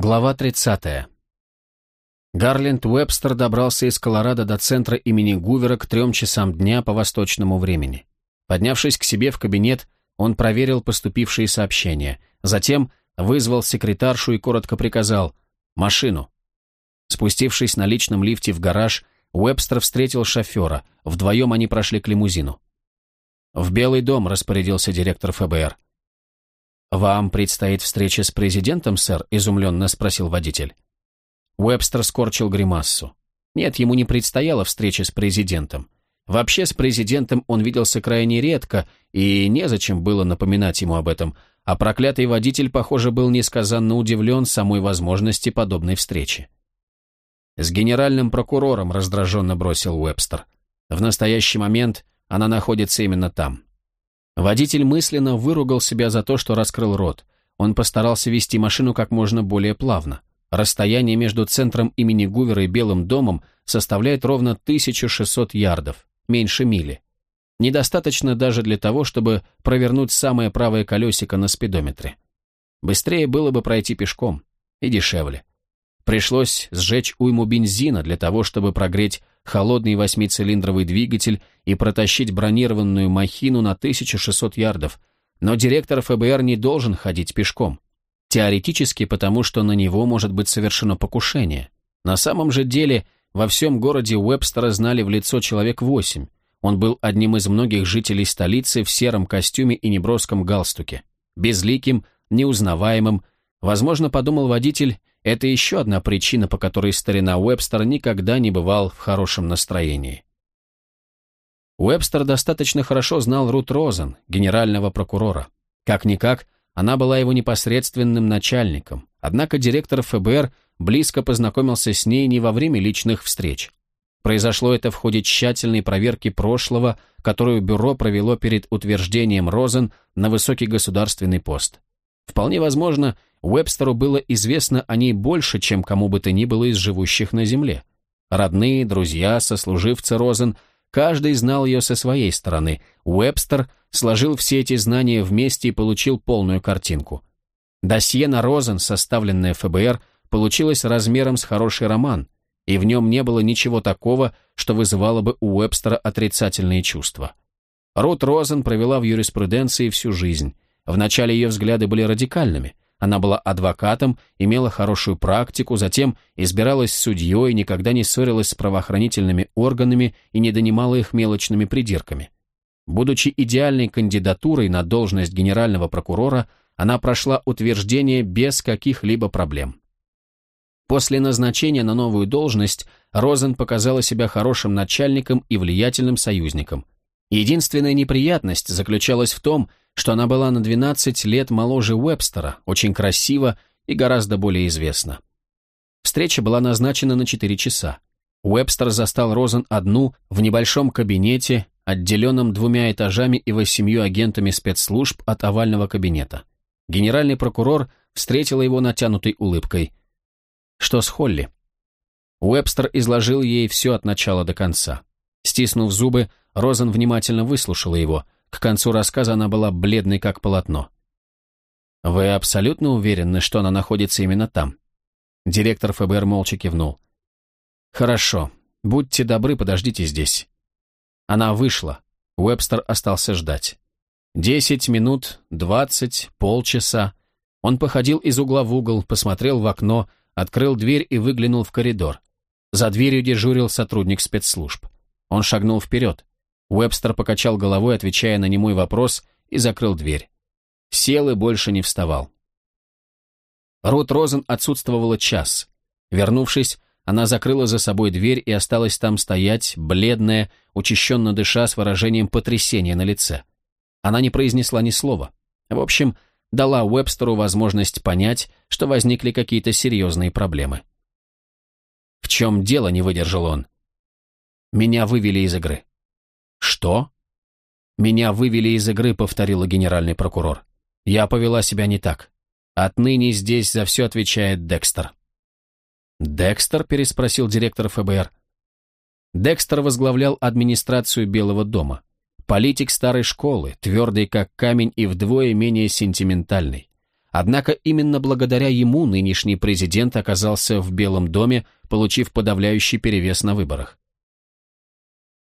Глава 30. Гарленд Уэбстер добрался из Колорадо до центра имени Гувера к трем часам дня по восточному времени. Поднявшись к себе в кабинет, он проверил поступившие сообщения, затем вызвал секретаршу и коротко приказал «Машину». Спустившись на личном лифте в гараж, Уэбстер встретил шофера, вдвоем они прошли к лимузину. «В Белый дом», — распорядился директор ФБР. «Вам предстоит встреча с президентом, сэр?» – изумленно спросил водитель. Уэбстер скорчил гримассу. Нет, ему не предстояла встреча с президентом. Вообще с президентом он виделся крайне редко, и незачем было напоминать ему об этом, а проклятый водитель, похоже, был несказанно удивлен самой возможности подобной встречи. «С генеральным прокурором», – раздраженно бросил Уэбстер. «В настоящий момент она находится именно там». Водитель мысленно выругал себя за то, что раскрыл рот. Он постарался вести машину как можно более плавно. Расстояние между центром имени Гувера и Белым домом составляет ровно 1600 ярдов, меньше мили. Недостаточно даже для того, чтобы провернуть самое правое колесико на спидометре. Быстрее было бы пройти пешком. И дешевле. Пришлось сжечь уйму бензина для того, чтобы прогреть холодный восьмицилиндровый двигатель и протащить бронированную махину на 1600 ярдов, но директор ФБР не должен ходить пешком. Теоретически, потому что на него может быть совершено покушение. На самом же деле, во всем городе Уэбстера знали в лицо человек восемь. Он был одним из многих жителей столицы в сером костюме и неброском галстуке. Безликим, неузнаваемым. Возможно, подумал водитель, это еще одна причина, по которой старина Уэбстер никогда не бывал в хорошем настроении. Уэбстер достаточно хорошо знал Рут Розен, генерального прокурора. Как-никак, она была его непосредственным начальником, однако директор ФБР близко познакомился с ней не во время личных встреч. Произошло это в ходе тщательной проверки прошлого, которую бюро провело перед утверждением Розен на высокий государственный пост. Вполне возможно, Уэбстеру было известно о ней больше, чем кому бы то ни было из живущих на Земле. Родные, друзья, сослуживцы Розен, каждый знал ее со своей стороны. Уэбстер сложил все эти знания вместе и получил полную картинку. Досье на Розен, составленное ФБР, получилось размером с хороший роман, и в нем не было ничего такого, что вызывало бы у Уэбстера отрицательные чувства. Рут Розен провела в юриспруденции всю жизнь. Вначале ее взгляды были радикальными – она была адвокатом, имела хорошую практику, затем избиралась судьей, никогда не ссорилась с правоохранительными органами и не донимала их мелочными придирками. Будучи идеальной кандидатурой на должность генерального прокурора, она прошла утверждение без каких-либо проблем. После назначения на новую должность Розен показала себя хорошим начальником и влиятельным союзником. Единственная неприятность заключалась в том, что она была на 12 лет моложе Уэбстера, очень красива и гораздо более известна. Встреча была назначена на 4 часа. Уэбстер застал Розен одну в небольшом кабинете, отделенном двумя этажами и восемью агентами спецслужб от овального кабинета. Генеральный прокурор встретила его натянутой улыбкой. «Что с Холли?» Уэбстер изложил ей все от начала до конца. Стиснув зубы, Розен внимательно выслушала его – к концу рассказа она была бледной, как полотно. «Вы абсолютно уверены, что она находится именно там?» Директор ФБР молча кивнул. «Хорошо. Будьте добры, подождите здесь». Она вышла. Уэбстер остался ждать. Десять минут, двадцать, полчаса. Он походил из угла в угол, посмотрел в окно, открыл дверь и выглянул в коридор. За дверью дежурил сотрудник спецслужб. Он шагнул вперед. Уэбстер покачал головой, отвечая на немой вопрос, и закрыл дверь. Сел и больше не вставал. Рут Розен отсутствовала час. Вернувшись, она закрыла за собой дверь и осталась там стоять, бледная, учащенно дыша с выражением потрясения на лице. Она не произнесла ни слова. В общем, дала Уэбстеру возможность понять, что возникли какие-то серьезные проблемы. «В чем дело?» — не выдержал он. «Меня вывели из игры». «Что?» «Меня вывели из игры», — повторила генеральный прокурор. «Я повела себя не так. Отныне здесь за все отвечает Декстер». «Декстер?» — переспросил директор ФБР. Декстер возглавлял администрацию Белого дома. Политик старой школы, твердый как камень и вдвое менее сентиментальный. Однако именно благодаря ему нынешний президент оказался в Белом доме, получив подавляющий перевес на выборах.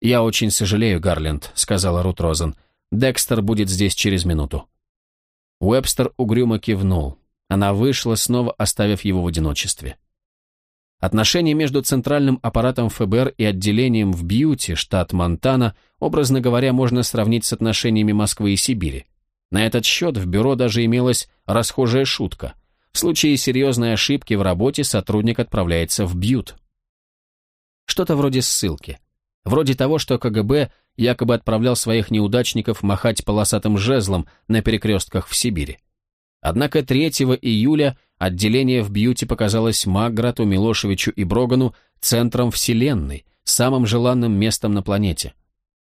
«Я очень сожалею, Гарленд», — сказала Рут Розен. «Декстер будет здесь через минуту». Уэбстер угрюмо кивнул. Она вышла, снова оставив его в одиночестве. Отношения между центральным аппаратом ФБР и отделением в Бьюти, штат Монтана, образно говоря, можно сравнить с отношениями Москвы и Сибири. На этот счет в бюро даже имелась расхожая шутка. В случае серьезной ошибки в работе сотрудник отправляется в Бьют. Что-то вроде ссылки. Вроде того, что КГБ якобы отправлял своих неудачников махать полосатым жезлом на перекрестках в Сибири. Однако 3 июля отделение в Бьюти показалось Маграту, Милошевичу и Брогану центром вселенной, самым желанным местом на планете.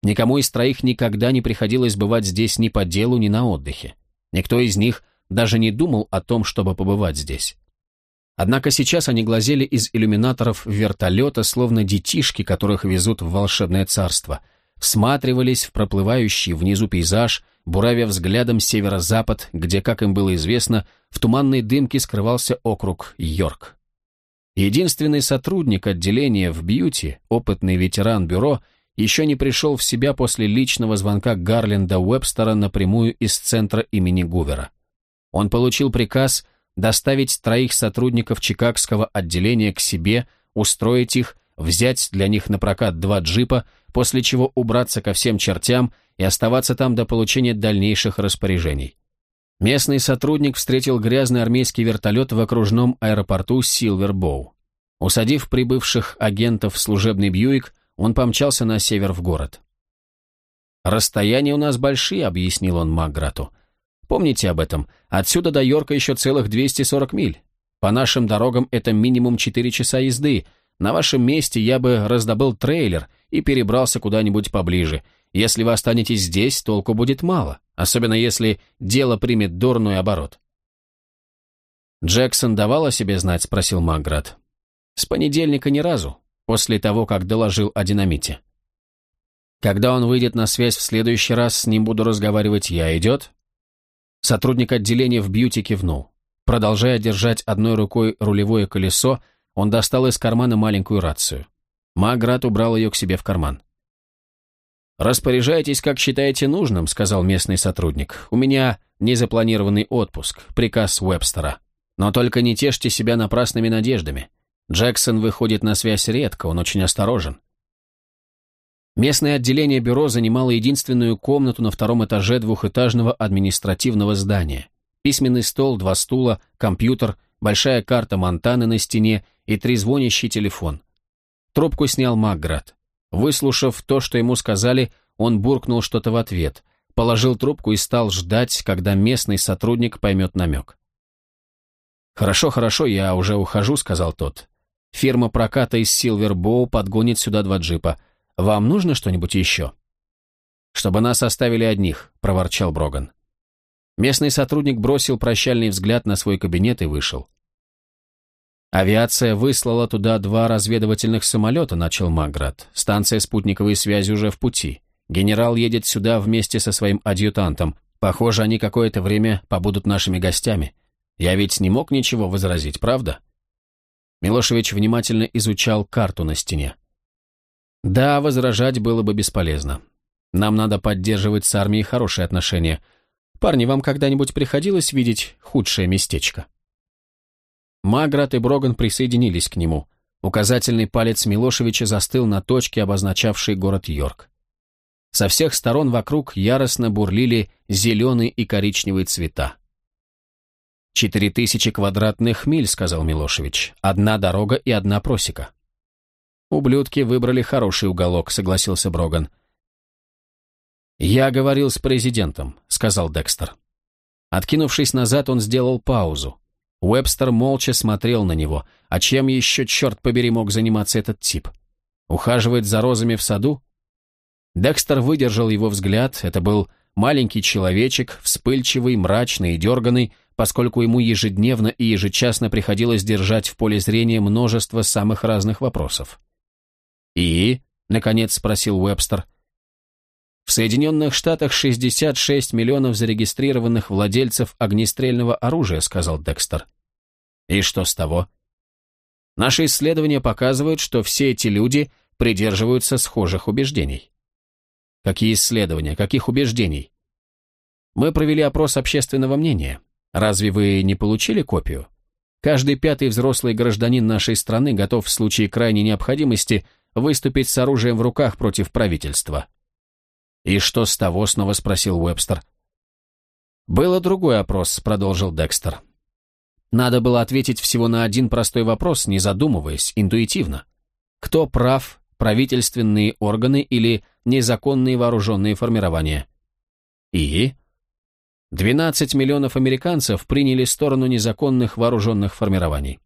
Никому из троих никогда не приходилось бывать здесь ни по делу, ни на отдыхе. Никто из них даже не думал о том, чтобы побывать здесь. Однако сейчас они глазели из иллюминаторов вертолета, словно детишки, которых везут в волшебное царство, всматривались в проплывающий внизу пейзаж, буравя взглядом северо-запад, где, как им было известно, в туманной дымке скрывался округ Йорк. Единственный сотрудник отделения в Бьюти, опытный ветеран бюро, еще не пришел в себя после личного звонка Гарленда Уэбстера напрямую из центра имени Гувера. Он получил приказ доставить троих сотрудников Чикагского отделения к себе, устроить их, взять для них на прокат два джипа, после чего убраться ко всем чертям и оставаться там до получения дальнейших распоряжений. Местный сотрудник встретил грязный армейский вертолет в окружном аэропорту Силвербоу. Усадив прибывших агентов в служебный Бьюик, он помчался на север в город. «Расстояния у нас большие», — объяснил он Макграту. «Помните об этом. Отсюда до Йорка еще целых 240 миль. По нашим дорогам это минимум 4 часа езды. На вашем месте я бы раздобыл трейлер и перебрался куда-нибудь поближе. Если вы останетесь здесь, толку будет мало, особенно если дело примет дурной оборот». «Джексон давал о себе знать?» — спросил Макград. «С понедельника ни разу после того, как доложил о динамите. Когда он выйдет на связь в следующий раз, с ним буду разговаривать я. Идет? Сотрудник отделения в бьюти кивнул. Продолжая держать одной рукой рулевое колесо, он достал из кармана маленькую рацию. Маград убрал ее к себе в карман. «Распоряжайтесь, как считаете нужным», — сказал местный сотрудник. «У меня незапланированный отпуск, приказ Уэбстера. Но только не тешьте себя напрасными надеждами. Джексон выходит на связь редко, он очень осторожен. Местное отделение бюро занимало единственную комнату на втором этаже двухэтажного административного здания. Письменный стол, два стула, компьютер, большая карта Монтаны на стене и трезвонящий телефон. Трубку снял Макград. Выслушав то, что ему сказали, он буркнул что-то в ответ, положил трубку и стал ждать, когда местный сотрудник поймет намек. «Хорошо, хорошо, я уже ухожу», — сказал тот. Фирма проката из Силвербоу подгонит сюда два джипа. Вам нужно что-нибудь еще?» «Чтобы нас оставили одних», — проворчал Броган. Местный сотрудник бросил прощальный взгляд на свой кабинет и вышел. «Авиация выслала туда два разведывательных самолета», — начал Маград. «Станция спутниковой связи уже в пути. Генерал едет сюда вместе со своим адъютантом. Похоже, они какое-то время побудут нашими гостями. Я ведь не мог ничего возразить, правда?» Милошевич внимательно изучал карту на стене. Да, возражать было бы бесполезно. Нам надо поддерживать с армией хорошие отношения. Парни, вам когда-нибудь приходилось видеть худшее местечко? Маград и Броган присоединились к нему. Указательный палец Милошевича застыл на точке, обозначавшей город Йорк. Со всех сторон вокруг яростно бурлили зеленые и коричневые цвета. «Четыре тысячи квадратных миль», — сказал Милошевич. «Одна дорога и одна просека». «Ублюдки выбрали хороший уголок», — согласился Броган. «Я говорил с президентом», — сказал Декстер. Откинувшись назад, он сделал паузу. Уэбстер молча смотрел на него. А чем еще, черт побери, мог заниматься этот тип? Ухаживать за розами в саду? Декстер выдержал его взгляд. Это был маленький человечек, вспыльчивый, мрачный и дерганный, поскольку ему ежедневно и ежечасно приходилось держать в поле зрения множество самых разных вопросов. «И?» — наконец спросил Уэбстер. В Соединенных Штатах 66 миллионов зарегистрированных владельцев огнестрельного оружия, сказал Декстер. И что с того? Наши исследования показывают, что все эти люди придерживаются схожих убеждений. Какие исследования, каких убеждений? Мы провели опрос общественного мнения. Разве вы не получили копию? Каждый пятый взрослый гражданин нашей страны готов в случае крайней необходимости выступить с оружием в руках против правительства. «И что с того?» — снова спросил Уэбстер. «Был другой опрос», — продолжил Декстер. «Надо было ответить всего на один простой вопрос, не задумываясь, интуитивно. Кто прав, правительственные органы или незаконные вооруженные формирования?» «И?» 12 миллионов американцев приняли сторону незаконных вооруженных формирований.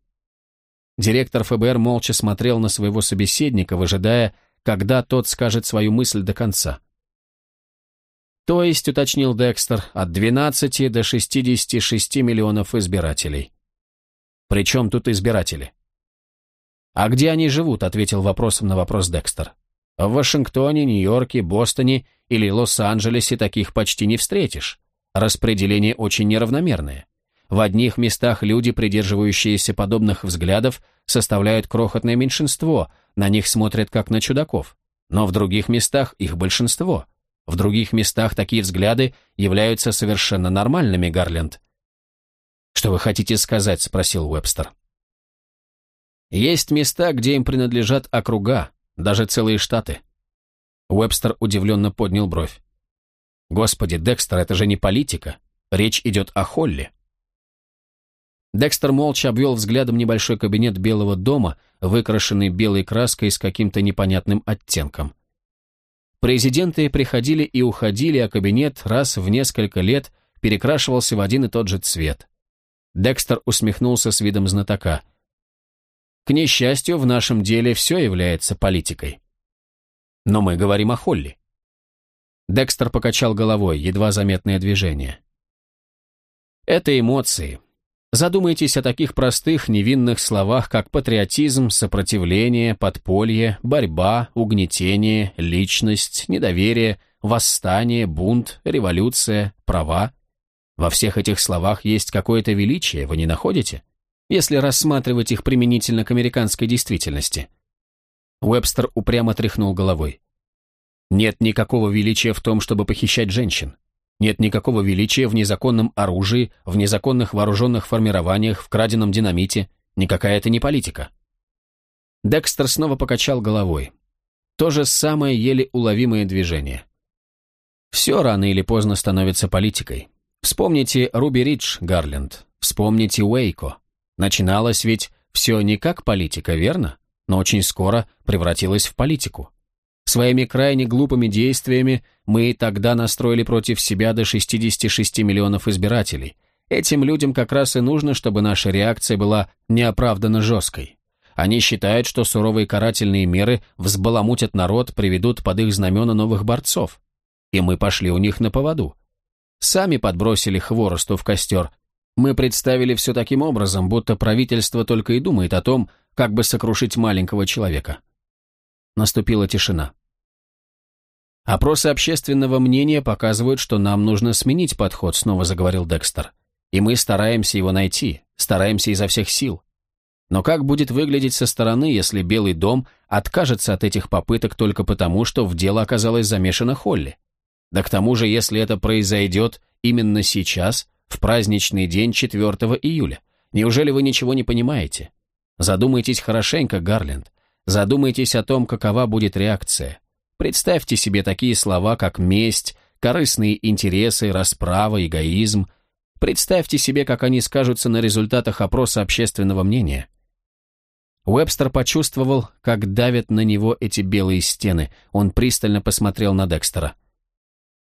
Директор ФБР молча смотрел на своего собеседника, выжидая, когда тот скажет свою мысль до конца. То есть, уточнил Декстер, от 12 до 66 миллионов избирателей. Причем тут избиратели? А где они живут, ответил вопросом на вопрос Декстер. В Вашингтоне, Нью-Йорке, Бостоне или Лос-Анджелесе таких почти не встретишь. Распределение очень неравномерное. В одних местах люди, придерживающиеся подобных взглядов, составляют крохотное меньшинство, на них смотрят как на чудаков. Но в других местах их большинство – в других местах такие взгляды являются совершенно нормальными, Гарленд. «Что вы хотите сказать?» – спросил Уэбстер. «Есть места, где им принадлежат округа, даже целые штаты». Уэбстер удивленно поднял бровь. «Господи, Декстер, это же не политика. Речь идет о Холли». Декстер молча обвел взглядом небольшой кабинет Белого дома, выкрашенный белой краской с каким-то непонятным оттенком. Президенты приходили и уходили, а кабинет раз в несколько лет перекрашивался в один и тот же цвет. Декстер усмехнулся с видом знатока. К несчастью, в нашем деле все является политикой. Но мы говорим о Холли. Декстер покачал головой, едва заметное движение. Это эмоции, Задумайтесь о таких простых, невинных словах, как патриотизм, сопротивление, подполье, борьба, угнетение, личность, недоверие, восстание, бунт, революция, права. Во всех этих словах есть какое-то величие, вы не находите? Если рассматривать их применительно к американской действительности. Уэбстер упрямо тряхнул головой. Нет никакого величия в том, чтобы похищать женщин. Нет никакого величия в незаконном оружии, в незаконных вооруженных формированиях, в краденом динамите. Никакая это не политика. Декстер снова покачал головой. То же самое еле уловимое движение. Все рано или поздно становится политикой. Вспомните Руби Ридж, Гарленд. Вспомните Уэйко. Начиналось ведь все не как политика, верно? Но очень скоро превратилось в политику. Своими крайне глупыми действиями мы тогда настроили против себя до 66 миллионов избирателей. Этим людям как раз и нужно, чтобы наша реакция была неоправданно жесткой. Они считают, что суровые карательные меры взбаламутят народ, приведут под их знамена новых борцов. И мы пошли у них на поводу. Сами подбросили хворосту в костер. Мы представили все таким образом, будто правительство только и думает о том, как бы сокрушить маленького человека. Наступила тишина. Опросы общественного мнения показывают, что нам нужно сменить подход, снова заговорил Декстер. И мы стараемся его найти, стараемся изо всех сил. Но как будет выглядеть со стороны, если Белый дом откажется от этих попыток только потому, что в дело оказалась замешана Холли? Да к тому же, если это произойдет именно сейчас, в праздничный день 4 июля, неужели вы ничего не понимаете? Задумайтесь хорошенько, Гарленд. Задумайтесь о том, какова будет реакция. Представьте себе такие слова, как месть, корыстные интересы, расправа, эгоизм. Представьте себе, как они скажутся на результатах опроса общественного мнения. Уэбстер почувствовал, как давят на него эти белые стены. Он пристально посмотрел на Декстера.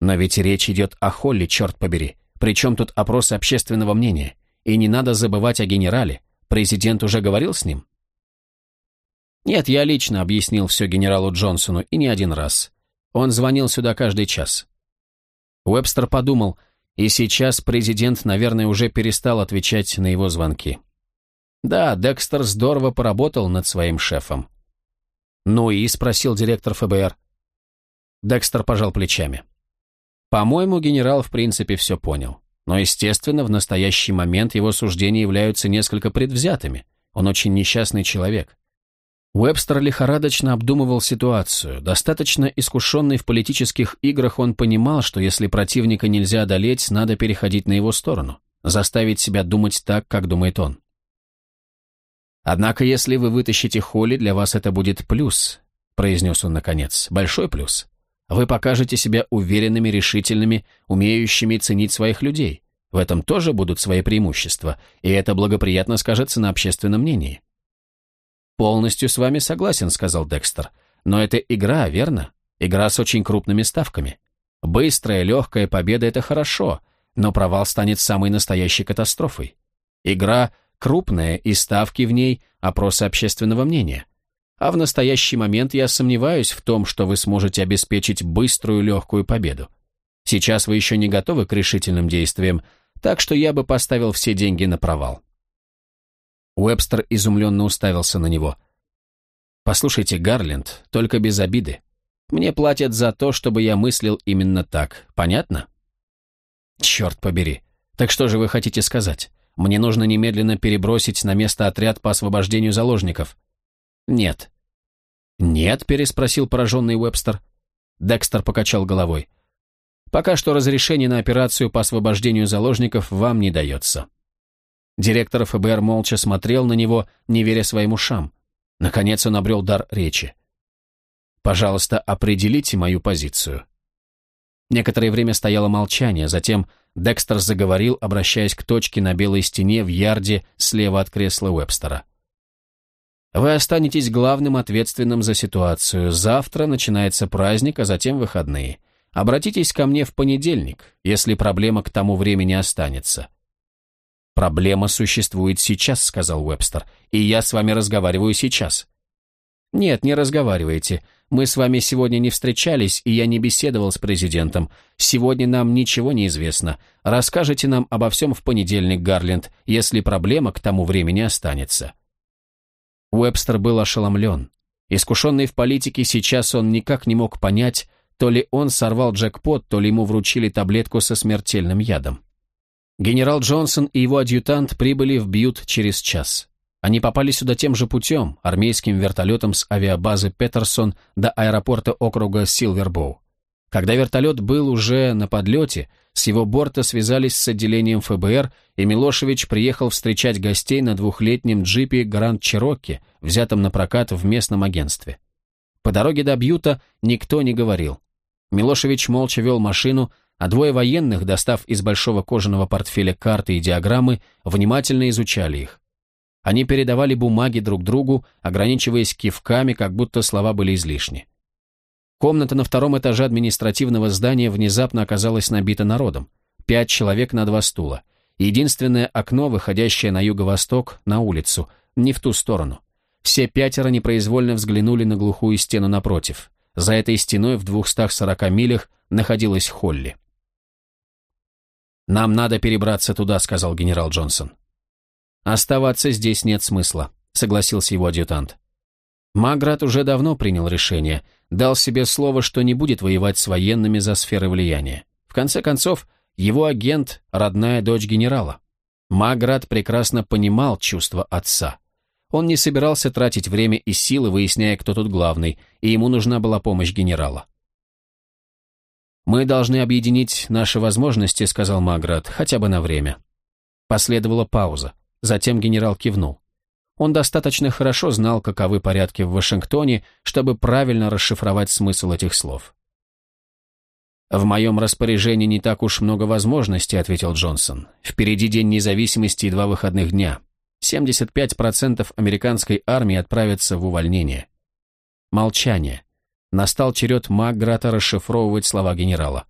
Но ведь речь идет о Холли, черт побери. Причем тут опросы общественного мнения? И не надо забывать о генерале. Президент уже говорил с ним? Нет, я лично объяснил все генералу Джонсону, и не один раз. Он звонил сюда каждый час. Уэбстер подумал, и сейчас президент, наверное, уже перестал отвечать на его звонки. Да, Декстер здорово поработал над своим шефом. «Ну и?» – спросил директор ФБР. Декстер пожал плечами. По-моему, генерал в принципе все понял. Но, естественно, в настоящий момент его суждения являются несколько предвзятыми. Он очень несчастный человек. Уэбстер лихорадочно обдумывал ситуацию. Достаточно искушенный в политических играх он понимал, что если противника нельзя одолеть, надо переходить на его сторону, заставить себя думать так, как думает он. «Однако, если вы вытащите Холли, для вас это будет плюс», произнес он наконец, «большой плюс. Вы покажете себя уверенными, решительными, умеющими ценить своих людей. В этом тоже будут свои преимущества, и это благоприятно скажется на общественном мнении». «Полностью с вами согласен», — сказал Декстер. «Но это игра, верно? Игра с очень крупными ставками. Быстрая, легкая победа — это хорошо, но провал станет самой настоящей катастрофой. Игра крупная, и ставки в ней — опросы общественного мнения. А в настоящий момент я сомневаюсь в том, что вы сможете обеспечить быструю, легкую победу. Сейчас вы еще не готовы к решительным действиям, так что я бы поставил все деньги на провал». Уэбстер изумленно уставился на него. «Послушайте, Гарленд, только без обиды. Мне платят за то, чтобы я мыслил именно так. Понятно?» «Черт побери. Так что же вы хотите сказать? Мне нужно немедленно перебросить на место отряд по освобождению заложников». «Нет». «Нет?» – переспросил пораженный Уэбстер. Декстер покачал головой. «Пока что разрешение на операцию по освобождению заложников вам не дается». Директор ФБР молча смотрел на него, не веря своим ушам. Наконец он обрел дар речи. «Пожалуйста, определите мою позицию». Некоторое время стояло молчание, затем Декстер заговорил, обращаясь к точке на белой стене в ярде слева от кресла Уэбстера. «Вы останетесь главным ответственным за ситуацию. Завтра начинается праздник, а затем выходные. Обратитесь ко мне в понедельник, если проблема к тому времени останется. «Проблема существует сейчас», — сказал Уэбстер, — «и я с вами разговариваю сейчас». «Нет, не разговаривайте. Мы с вами сегодня не встречались, и я не беседовал с президентом. Сегодня нам ничего не известно. Расскажите нам обо всем в понедельник, Гарленд, если проблема к тому времени останется». Уэбстер был ошеломлен. Искушенный в политике, сейчас он никак не мог понять, то ли он сорвал джекпот, то ли ему вручили таблетку со смертельным ядом. Генерал Джонсон и его адъютант прибыли в Бьют через час. Они попали сюда тем же путем, армейским вертолетом с авиабазы Петерсон до аэропорта округа Силвербоу. Когда вертолет был уже на подлете, с его борта связались с отделением ФБР, и Милошевич приехал встречать гостей на двухлетнем джипе Гранд Чирокки, взятом на прокат в местном агентстве. По дороге до Бьюта никто не говорил. Милошевич молча вел машину, а двое военных, достав из большого кожаного портфеля карты и диаграммы, внимательно изучали их. Они передавали бумаги друг другу, ограничиваясь кивками, как будто слова были излишни. Комната на втором этаже административного здания внезапно оказалась набита народом. Пять человек на два стула. Единственное окно, выходящее на юго-восток, на улицу, не в ту сторону. Все пятеро непроизвольно взглянули на глухую стену напротив. За этой стеной в 240 милях находилась Холли. «Нам надо перебраться туда», — сказал генерал Джонсон. «Оставаться здесь нет смысла», — согласился его адъютант. Маград уже давно принял решение, дал себе слово, что не будет воевать с военными за сферы влияния. В конце концов, его агент — родная дочь генерала. Маград прекрасно понимал чувства отца. Он не собирался тратить время и силы, выясняя, кто тут главный, и ему нужна была помощь генерала. «Мы должны объединить наши возможности», — сказал Маград, — «хотя бы на время». Последовала пауза. Затем генерал кивнул. Он достаточно хорошо знал, каковы порядки в Вашингтоне, чтобы правильно расшифровать смысл этих слов. «В моем распоряжении не так уж много возможностей», — ответил Джонсон. «Впереди День независимости и два выходных дня. 75% американской армии отправятся в увольнение». Молчание. Настал черед Макграта расшифровывать слова генерала.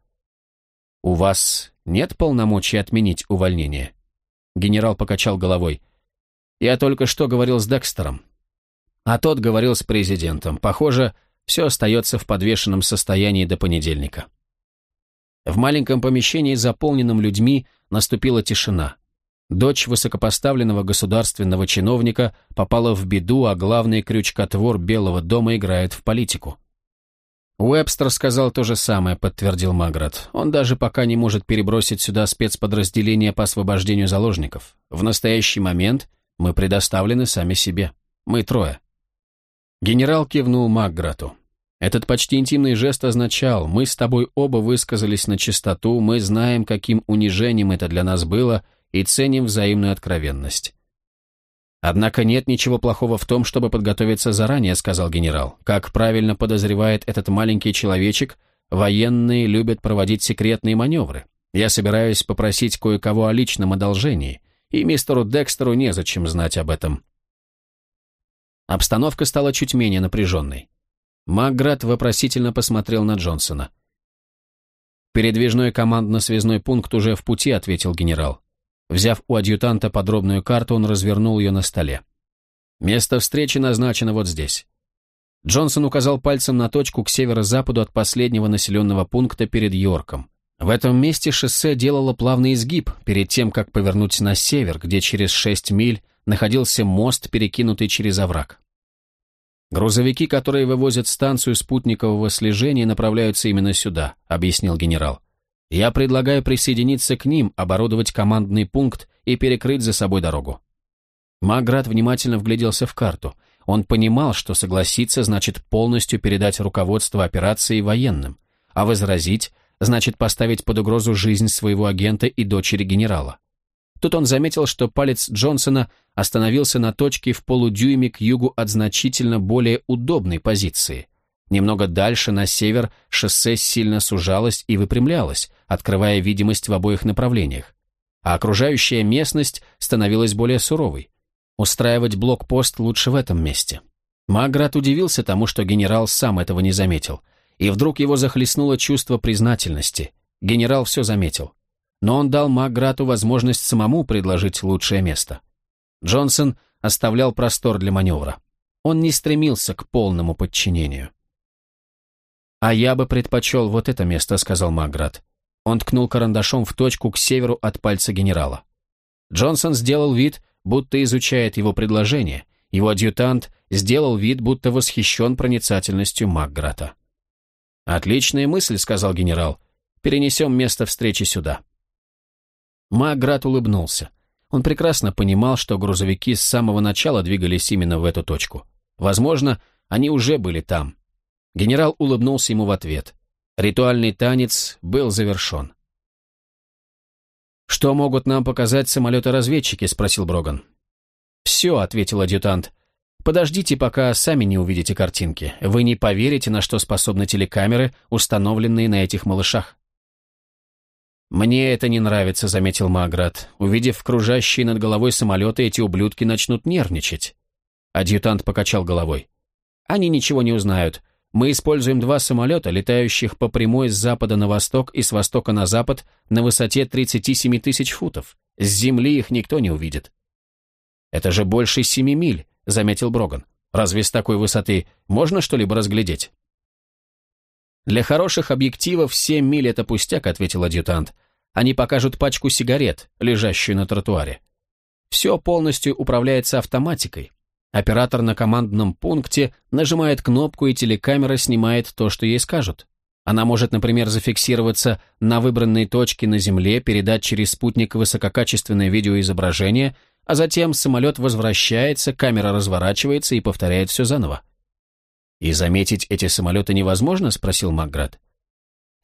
«У вас нет полномочий отменить увольнение?» Генерал покачал головой. «Я только что говорил с Декстером. А тот говорил с президентом. Похоже, все остается в подвешенном состоянии до понедельника». В маленьком помещении, заполненном людьми, наступила тишина. Дочь высокопоставленного государственного чиновника попала в беду, а главный крючкотвор Белого дома играет в политику. Уэбстер сказал то же самое, подтвердил Маград. Он даже пока не может перебросить сюда спецподразделение по освобождению заложников. В настоящий момент мы предоставлены сами себе. Мы трое. Генерал кивнул Макграту. Этот почти интимный жест означал, мы с тобой оба высказались на чистоту, мы знаем, каким унижением это для нас было, и ценим взаимную откровенность. «Однако нет ничего плохого в том, чтобы подготовиться заранее», — сказал генерал. «Как правильно подозревает этот маленький человечек, военные любят проводить секретные маневры. Я собираюсь попросить кое-кого о личном одолжении, и мистеру Декстеру незачем знать об этом». Обстановка стала чуть менее напряженной. Макград вопросительно посмотрел на Джонсона. «Передвижной командно-связной пункт уже в пути», — ответил генерал. Взяв у адъютанта подробную карту, он развернул ее на столе. «Место встречи назначено вот здесь». Джонсон указал пальцем на точку к северо-западу от последнего населенного пункта перед Йорком. В этом месте шоссе делало плавный изгиб перед тем, как повернуть на север, где через шесть миль находился мост, перекинутый через овраг. «Грузовики, которые вывозят станцию спутникового слежения, направляются именно сюда», — объяснил генерал. Я предлагаю присоединиться к ним, оборудовать командный пункт и перекрыть за собой дорогу. Маград внимательно вгляделся в карту. Он понимал, что согласиться значит полностью передать руководство операцией военным, а возразить значит поставить под угрозу жизнь своего агента и дочери генерала. Тут он заметил, что палец Джонсона остановился на точке в полудюйме к югу от значительно более удобной позиции. Немного дальше, на север, шоссе сильно сужалось и выпрямлялось, открывая видимость в обоих направлениях. А окружающая местность становилась более суровой. Устраивать блокпост лучше в этом месте. Маград удивился тому, что генерал сам этого не заметил. И вдруг его захлестнуло чувство признательности. Генерал все заметил. Но он дал Маграту возможность самому предложить лучшее место. Джонсон оставлял простор для маневра. Он не стремился к полному подчинению. «А я бы предпочел вот это место», — сказал Маград. Он ткнул карандашом в точку к северу от пальца генерала. Джонсон сделал вид, будто изучает его предложение. Его адъютант сделал вид, будто восхищен проницательностью Макграта. «Отличная мысль», — сказал генерал. «Перенесем место встречи сюда». Макграт улыбнулся. Он прекрасно понимал, что грузовики с самого начала двигались именно в эту точку. Возможно, они уже были там. Генерал улыбнулся ему в ответ. Ритуальный танец был завершен. «Что могут нам показать самолеты-разведчики?» — спросил Броган. «Все», — ответил адъютант. «Подождите, пока сами не увидите картинки. Вы не поверите, на что способны телекамеры, установленные на этих малышах». «Мне это не нравится», — заметил Маград. «Увидев кружащие над головой самолеты, эти ублюдки начнут нервничать». Адъютант покачал головой. «Они ничего не узнают. Мы используем два самолета, летающих по прямой с запада на восток и с востока на запад на высоте 37 тысяч футов. С земли их никто не увидит. «Это же больше семи миль», — заметил Броган. «Разве с такой высоты можно что-либо разглядеть?» «Для хороших объективов семь миль — это пустяк», — ответил адъютант. «Они покажут пачку сигарет, лежащую на тротуаре. Все полностью управляется автоматикой. Оператор на командном пункте нажимает кнопку, и телекамера снимает то, что ей скажут. Она может, например, зафиксироваться на выбранной точке на Земле, передать через спутник высококачественное видеоизображение, а затем самолет возвращается, камера разворачивается и повторяет все заново. «И заметить эти самолеты невозможно?» – спросил Макград.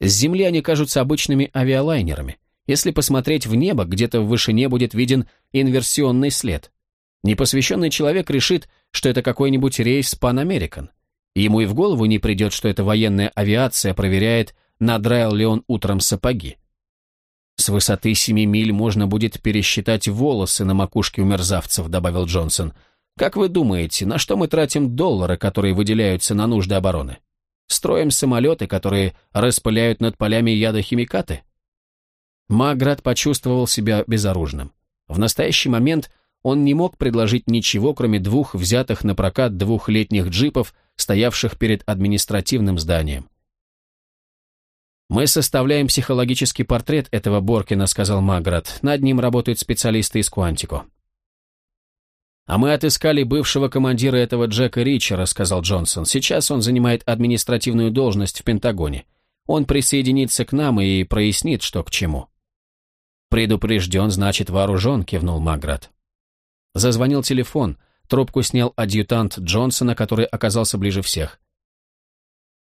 «С Земли они кажутся обычными авиалайнерами. Если посмотреть в небо, где-то в вышине будет виден инверсионный след. Непосвященный человек решит, что это какой-нибудь рейс Pan American. Ему и в голову не придет, что это военная авиация проверяет, надраил ли он утром сапоги. «С высоты семи миль можно будет пересчитать волосы на макушке у мерзавцев», добавил Джонсон. «Как вы думаете, на что мы тратим доллары, которые выделяются на нужды обороны? Строим самолеты, которые распыляют над полями ядохимикаты?» Маград почувствовал себя безоружным. В настоящий момент – он не мог предложить ничего, кроме двух взятых на прокат двухлетних джипов, стоявших перед административным зданием. «Мы составляем психологический портрет этого Боркина», — сказал Маград. «Над ним работают специалисты из Куантико». «А мы отыскали бывшего командира этого Джека Ричера», — сказал Джонсон. «Сейчас он занимает административную должность в Пентагоне. Он присоединится к нам и прояснит, что к чему». «Предупрежден, значит вооружен», — кивнул Маград. Зазвонил телефон. Трубку снял адъютант Джонсона, который оказался ближе всех.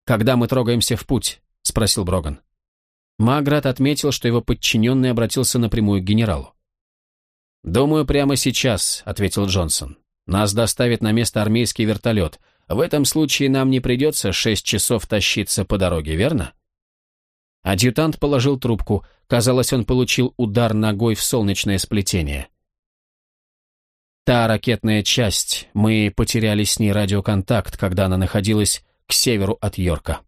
«Когда мы трогаемся в путь?» — спросил Броган. Маград отметил, что его подчиненный обратился напрямую к генералу. «Думаю, прямо сейчас», — ответил Джонсон. «Нас доставит на место армейский вертолет. В этом случае нам не придется шесть часов тащиться по дороге, верно?» Адъютант положил трубку. Казалось, он получил удар ногой в солнечное сплетение. Та ракетная часть, мы потеряли с ней радиоконтакт, когда она находилась к северу от Йорка.